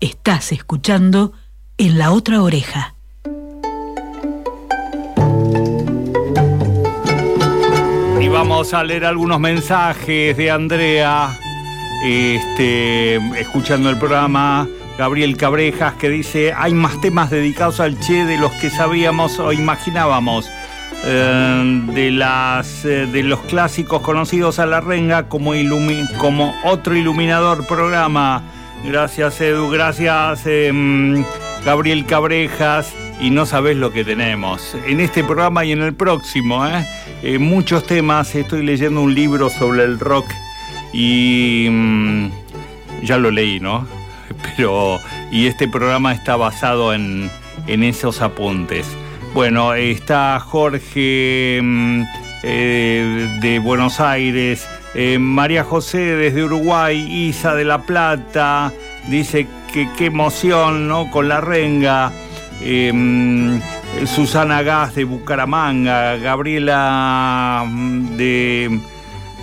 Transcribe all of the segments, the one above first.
Estás escuchando en la otra oreja. Y vamos a leer algunos mensajes de Andrea, este, escuchando el programa. Gabriel Cabrejas que dice, hay más temas dedicados al Che de los que sabíamos o imaginábamos. Eh, de, las, eh, de los clásicos conocidos a la renga como, como otro iluminador programa. Gracias Edu, gracias em, Gabriel Cabrejas y no sabes lo que tenemos en este programa y en el próximo. ¿eh? muchos temas, estoy leyendo un libro sobre el rock y mm, ya lo leí, ¿no? Pero, y este programa está basado en, en esos apuntes. Bueno, está Jorge mm, eh, de Buenos Aires, eh, María José desde Uruguay, Isa de La Plata, dice que qué emoción, ¿no? Con la renga. Mm, Susana Gas de Bucaramanga, Gabriela mm, de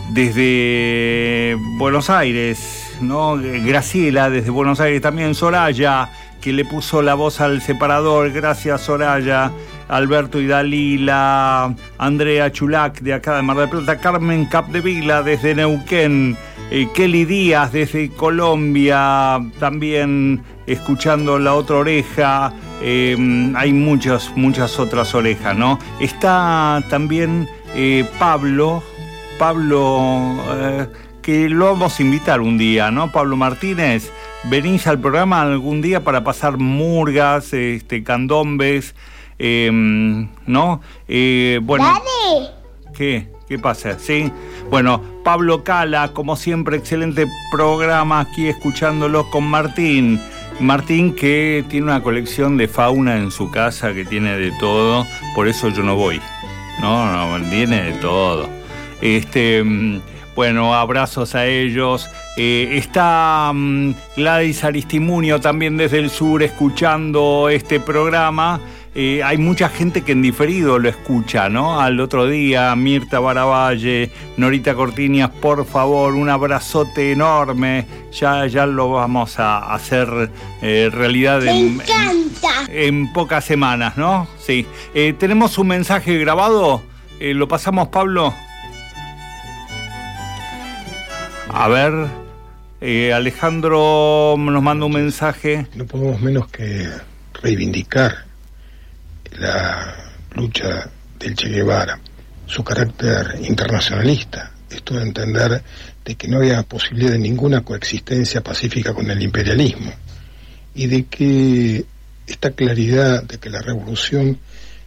desde Buenos Aires, ¿no? Graciela desde Buenos Aires, también Soraya, que le puso la voz al separador, gracias Soraya. Alberto y Dalila, Andrea Chulac de acá de Mar del Plata, Carmen Capdevila desde Neuquén, eh, Kelly Díaz desde Colombia, también escuchando La Otra Oreja, em, hay muchas, muchas otras orejas, ¿no? Está también eh, Pablo, Pablo, eh, que lo vamos a invitar un día, ¿no? Pablo Martínez, venís al programa algún día para pasar murgas, este, candombes, Em, ¿no? Eh, bueno, ¿Qué? ¿Qué pasa? ¿Sí? Bueno, Pablo Cala, como siempre, excelente programa aquí escuchándolo con Martín. Martín que tiene una colección de fauna en su casa que tiene de todo, por eso yo no voy. No, no, tiene de todo. Este, mm, bueno, abrazos a ellos. Eh, está um, Gladys Aristimunio también desde el sur escuchando este programa. Eh, hay mucha gente que en diferido lo escucha, ¿no? Al otro día, Mirta Baravalle, Norita Cortiñas, por favor, un abrazote enorme. Ya, ya lo vamos a hacer eh, realidad en, en, pocas semanas, ¿no? Sí. Eh, ¿Tenemos un mensaje grabado? ¿Lo pasamos, Pablo? A ver, Alejandro nos manda un mensaje. No podemos menos que reivindicar la lucha del Che Guevara, su carácter internacionalista, esto de entender de que no había posibilidad de ninguna coexistencia pacífica con el imperialismo y de que esta claridad de que la revolución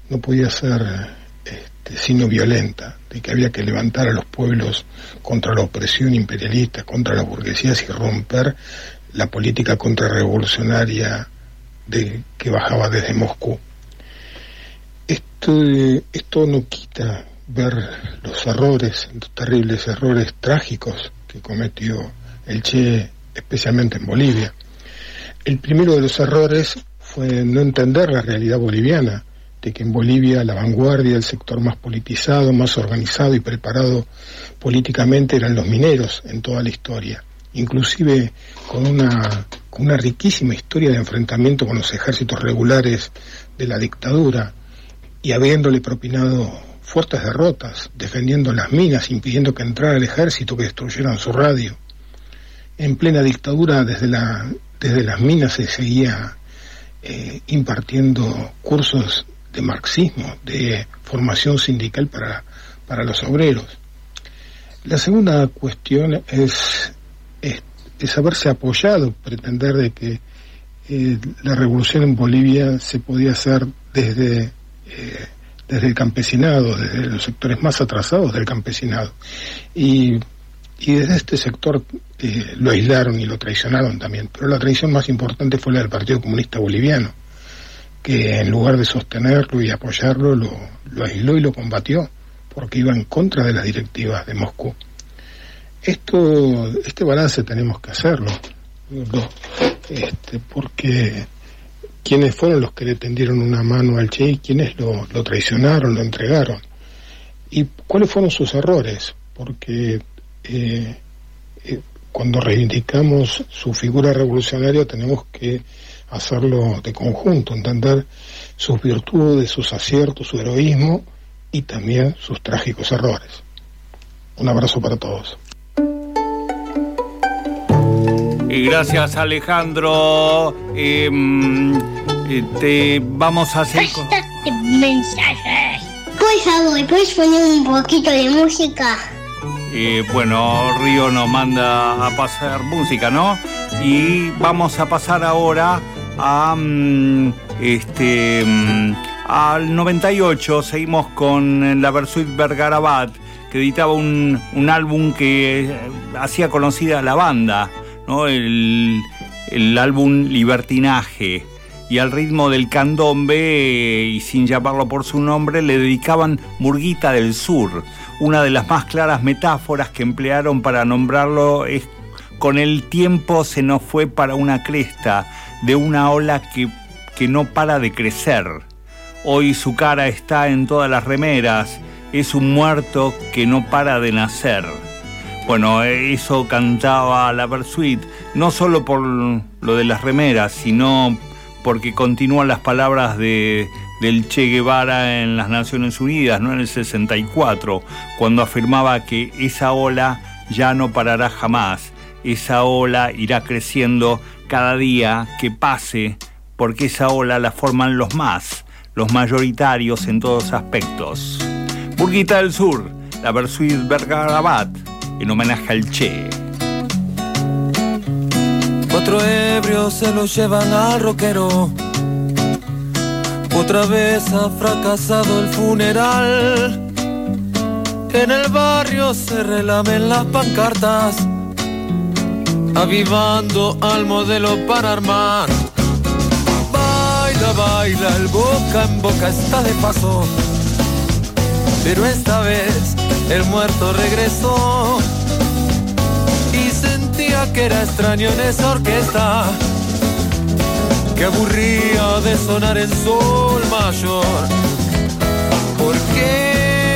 no podía ser este, sino violenta, de que había que levantar a los pueblos contra la opresión imperialista, contra las burguesías y romper la política contrarrevolucionaria de, que bajaba desde Moscú. Esto, no quita ver los errores, los terribles errores trágicos que cometió el Che, especialmente en Bolivia. El primero de los errores fue no entender la realidad boliviana, de que en Bolivia la vanguardia, el sector más politizado, más organizado y preparado políticamente eran los mineros en toda la historia, inclusive con una, con una riquísima historia de enfrentamiento con los ejércitos regulares de la dictadura, y habiéndole propinado fuertes derrotas, defendiendo las minas, impidiendo que entrara el ejército, que destruyeran su radio. En plena dictadura, desde, la, desde las minas se seguía eh, impartiendo cursos de marxismo, de formación sindical para, para los obreros. La segunda cuestión es, es, haberse apoyado, pretender de que eh, la revolución en Bolivia se podía hacer desde eh, desde el campesinado, desde los sectores más atrasados del campesinado. Y, y desde este sector eh, lo aislaron y lo traicionaron también. Pero la traición más importante fue la del Partido Comunista Boliviano, que en lugar de sostenerlo y apoyarlo, lo, lo aisló y lo combatió, porque iba en contra de las directivas de Moscú. Esto, este balance tenemos que hacerlo, este, porque quiénes fueron los que le tendieron una mano al Che y quiénes lo, traicionaron, lo entregaron. Y cuáles fueron sus errores, porque eh, eh, cuando reivindicamos su figura revolucionaria tenemos que hacerlo de conjunto, entender sus virtudes, sus aciertos, su heroísmo y también sus trágicos errores. Un abrazo para todos. Y gracias Alejandro. Eh, te vamos a hacer... mensajes. Por favor, ¿puedes poner un poquito de música? Eh, bueno, Río nos manda a pasar música, ¿no? Y vamos a pasar ahora a mm, este mm, al 98 seguimos con la Versuit Bergarabat que editaba un, un álbum que eh, hacía conocida a la banda, ¿no? el, el álbum Libertinaje y al ritmo del candombe y sin llamarlo por su nombre le dedicaban Murguita del Sur. Una de las más claras metáforas que emplearon para nombrarlo es con el tiempo se nos fue para una cresta de una ola que, que no para de crecer. Hoy su cara está en todas las remeras, es un muerto que no para de nacer. Bueno, eso cantaba la Versuit, no solo por lo de las remeras, sino porque continúan las palabras de, del Che Guevara en las Naciones Unidas, ¿no? en el 64, cuando afirmaba que esa ola ya no parará jamás, esa ola irá creciendo cada día que pase, porque esa ola la forman los más, los mayoritarios en todos aspectos. Burguita del Sur, la Versuit Bergarabat, en homenaje al Che. Ebrios se lo llevan al roquero. Otra vez ha fracasado el funeral. En el barrio se relamen las pancartas, avivando al modelo para armar. Baila, baila, el boca en boca está de paso. Pero esta vez el muerto regresó que era extraño en esa orquesta que aburría de sonar en sol mayor. ¿Por qué?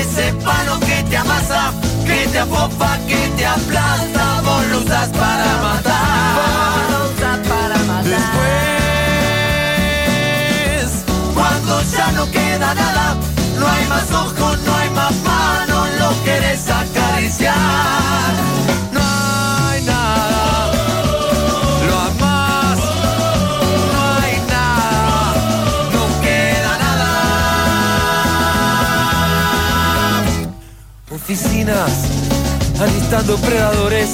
Ese palo que te amasa, que te apopa, que te aplasta, vos lo usas para matar. para matar. Después, cuando ya no queda nada, no hay más ojos, no alistando predadores.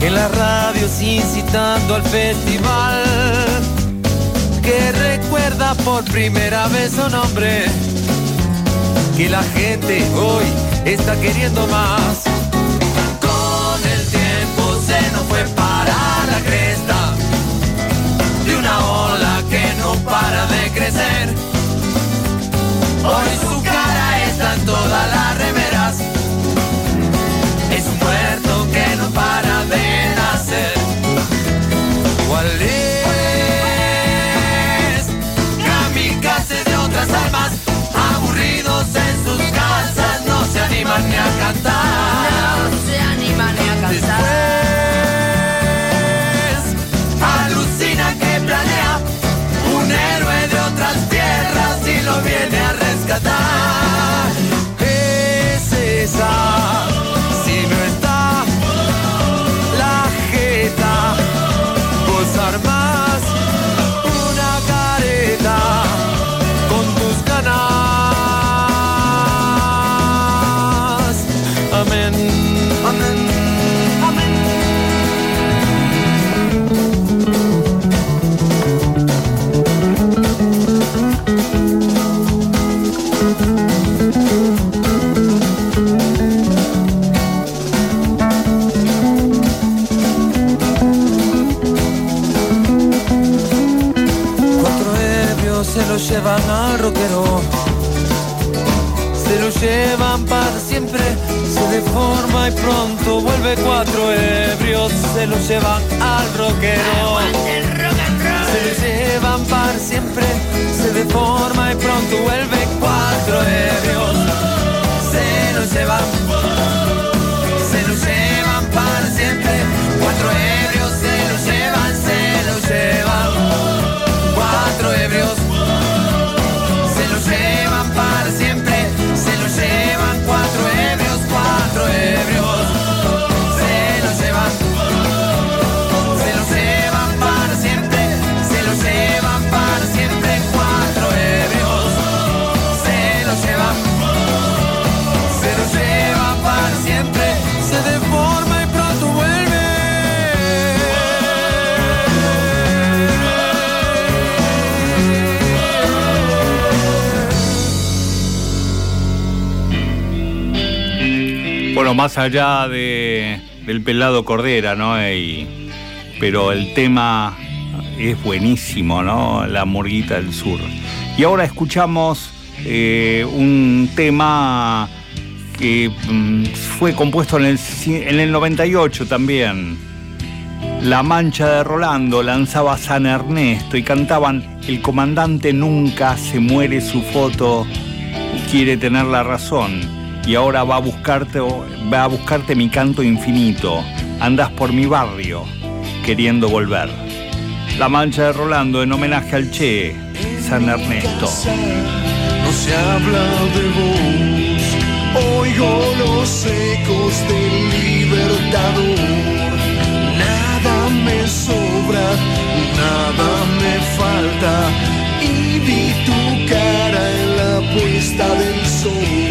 En las radios incitando al festival que recuerda por primera vez su nombre. Que la gente hoy está queriendo más. Con el tiempo se nos fue para la cresta de una ola que no para de crecer. Hoy su cara está en todas las remeras. No se animan ni a cantar. Después, alucina que planea un héroe de otras tierras y lo viene a rescatar. Más allá de, del pelado Cordera, ¿no? Y- pero el tema es buenísimo, ¿no? La murguita del sur. Y ahora escuchamos eh, un tema que mm, fue compuesto en el, en el 98 también. La Mancha de Rolando lanzaba San Ernesto y cantaban El comandante nunca se muere su foto, quiere tener la razón y ahora va a buscarte va a buscarte mi canto infinito. Andas por mi barrio queriendo volver. La Mancha de Rolando en homenaje al Che, San Ernesto. No se habla de vos, oigo los ecos del libertador. Nada me sobra, nada me falta, y vi tu cara en la puesta del sol.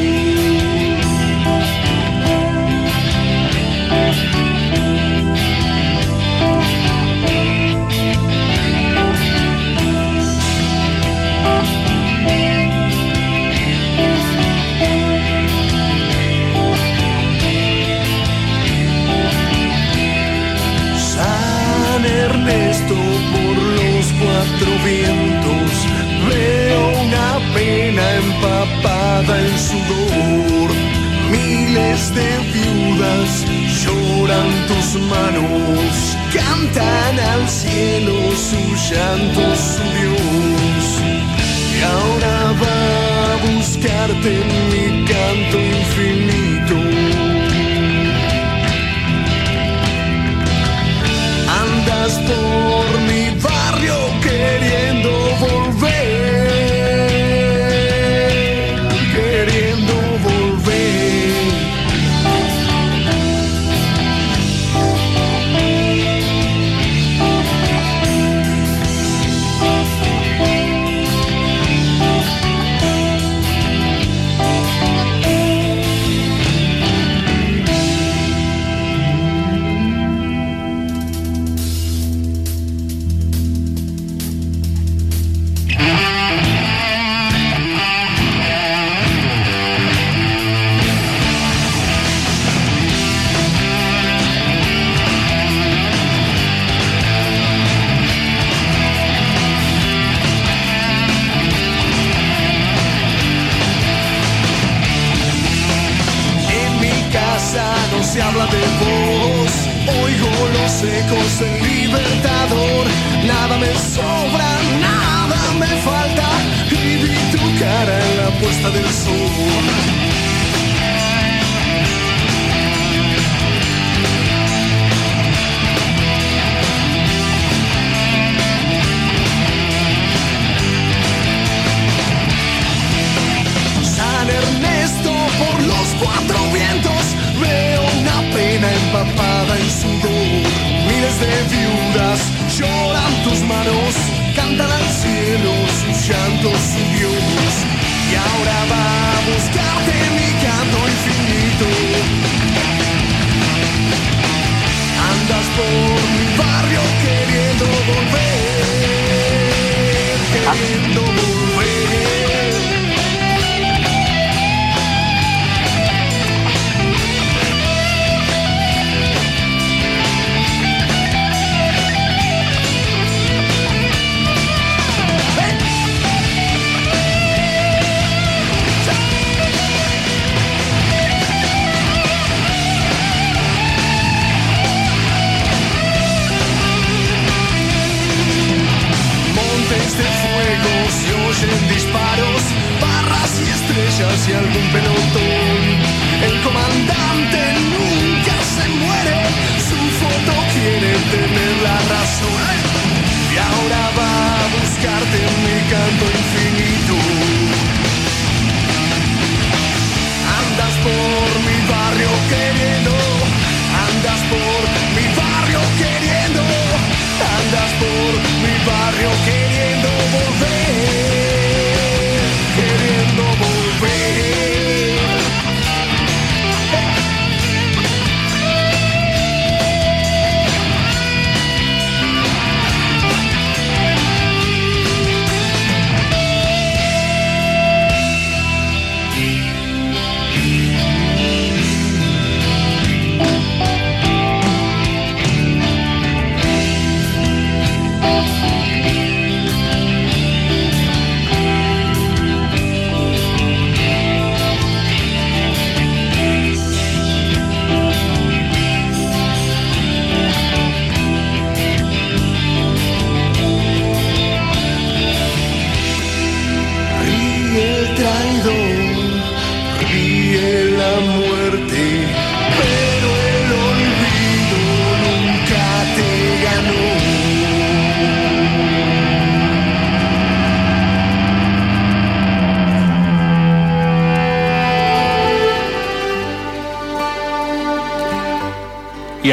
Mi barrio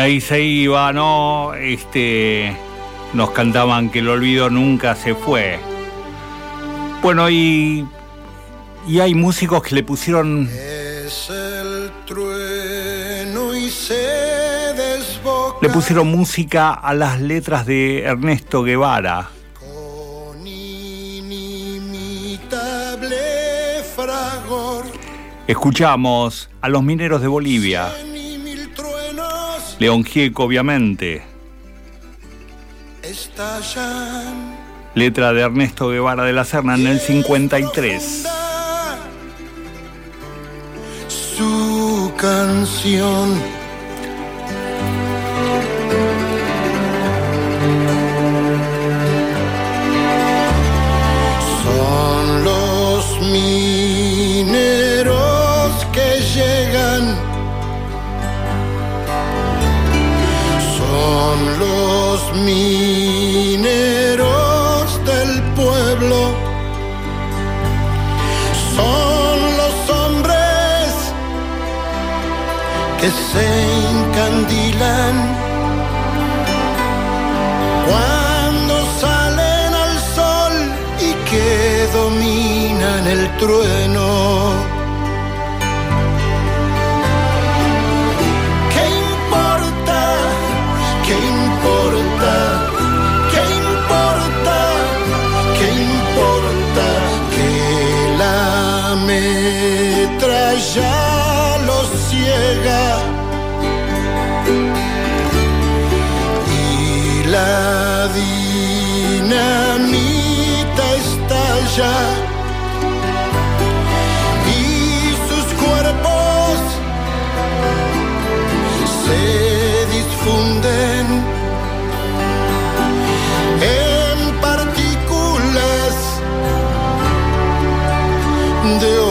ahí se iba, ¿no? Este, nos cantaban que el olvido nunca se fue. Bueno, y, y hay músicos que le pusieron Es el trueno y se desboca le pusieron música a las letras de Ernesto Guevara. con inimitable fragor. Escuchamos a los mineros de Bolivia, León Gieco obviamente, letra de Ernesto Guevara de la Serna en el 53. Profunda Su canción. Mineros del pueblo. Son los hombres que se encandilan cuando salen al sol y que dominan el trueno. Y sus cuerpos se difunden en partículas de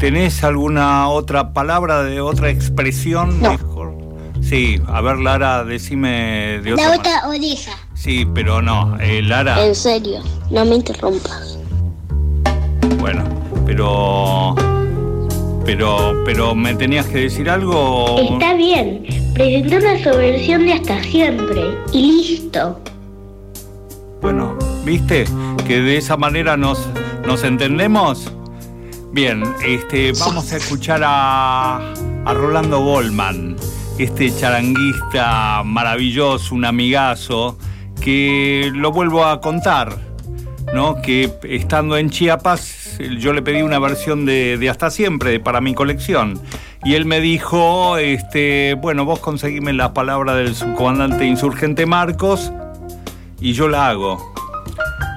¿Tenés alguna otra palabra, de otra expresión No. mejor? Sí, a ver, Lara, decime de otra La manera. otra oreja. Sí, pero no, eh, Lara, En serio, no me interrumpas. bueno, pero... Pero, pero, ¿me tenías que decir algo? Está bien. Presenta una subversión de hasta siempre. Y listo. Bueno, ¿viste? Que de esa manera nos, nos entendemos. Bien, este, vamos a escuchar a, a Rolando Goldman, este charanguista maravilloso, un amigazo, que lo vuelvo a contar, ¿no? Que estando en Chiapas, yo le pedí una versión de, de Hasta Siempre para mi colección. Y él me dijo, este, bueno, vos conseguime la palabra del subcomandante insurgente Marcos y yo la hago.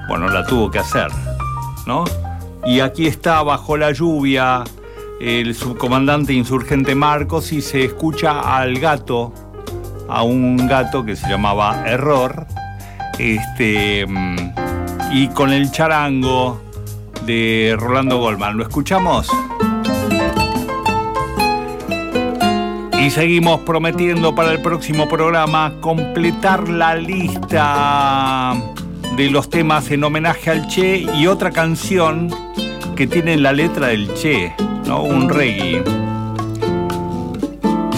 Bueno, la tuvo que hacer, ¿no? Y aquí está bajo la lluvia el subcomandante insurgente Marcos y se escucha al gato, a un gato que se llamaba Error, este, mm, y con el charango de Rolando Goldman. ¿Lo escuchamos? Y seguimos prometiendo para el próximo programa completar la lista de los temas en homenaje al Che y otra canción que tiene la letra del Che, ¿no? Un reggae.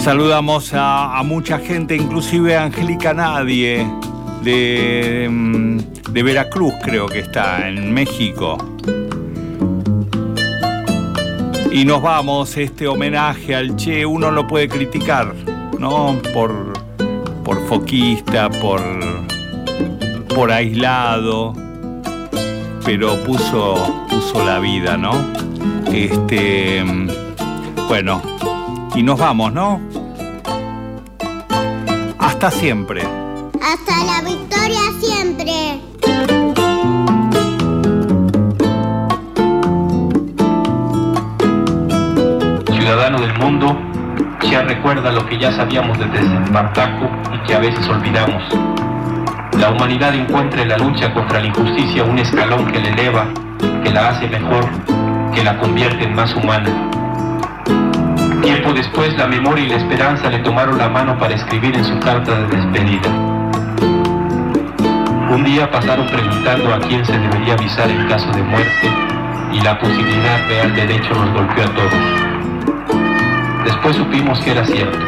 Saludamos a, mucha gente, inclusive a Angélica Nadie de, mm, de Veracruz, creo que está, en México. Y nos vamos, este homenaje al Che, uno lo puede criticar, ¿no? Por, por foquista, por, por aislado, pero puso, puso la vida, ¿no? Este, bueno, y nos vamos, ¿no? Hasta siempre. Hasta la victoria siempre. Ciudadano del mundo, ya recuerda lo que ya sabíamos desde Espartaco y que a veces olvidamos. La humanidad encuentra en la lucha contra la injusticia un escalón que la eleva, que la hace mejor, que la convierte en más humana. Tiempo después, la memoria y la esperanza le tomaron la mano para escribir en su carta de despedida. Un día pasaron preguntando a quién se debería avisar en caso de muerte y la posibilidad real del hecho nos golpeó a todos. Después supimos que era cierto,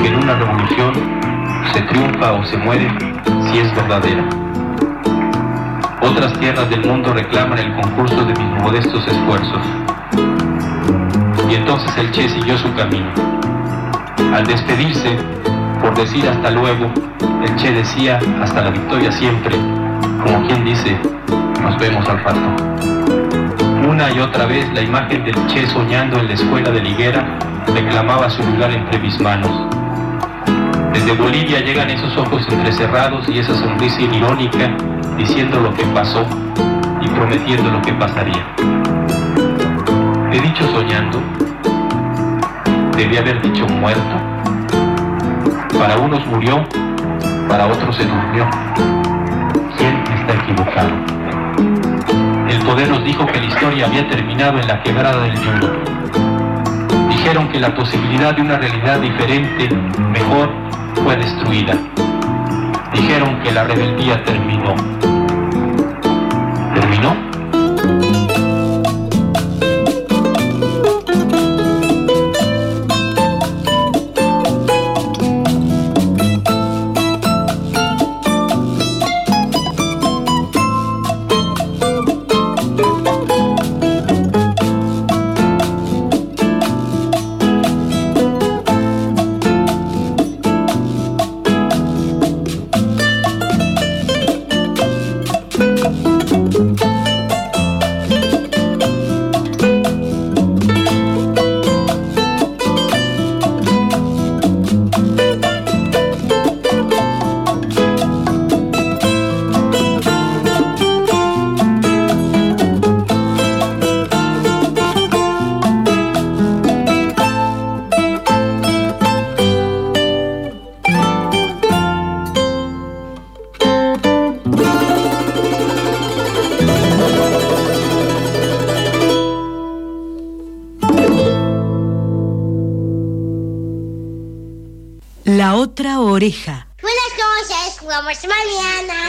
que en una revolución se triunfa o se muere si es verdadera. Otras tierras del mundo reclaman el concurso de mis modestos esfuerzos. Y entonces el Che siguió su camino. Al despedirse, por decir hasta luego, el Che decía hasta la victoria siempre, como quien dice, nos vemos al rato. Una y otra vez la imagen del Che soñando en la escuela de Liguera reclamaba su lugar entre mis manos. Desde Bolivia llegan esos ojos entrecerrados y esa sonrisa irónica diciendo lo que pasó y prometiendo lo que pasaría. He dicho soñando, debí haber dicho muerto. Para unos murió, para otros se durmió. ¿Quién está equivocado? El poder nos dijo que la historia había terminado en la quebrada del Yulo. Dijeron que la posibilidad de una realidad diferente, mejor, fue destruida. Dijeron que la rebeldía terminó. Oreja. Buenas noches, jugamos mañana.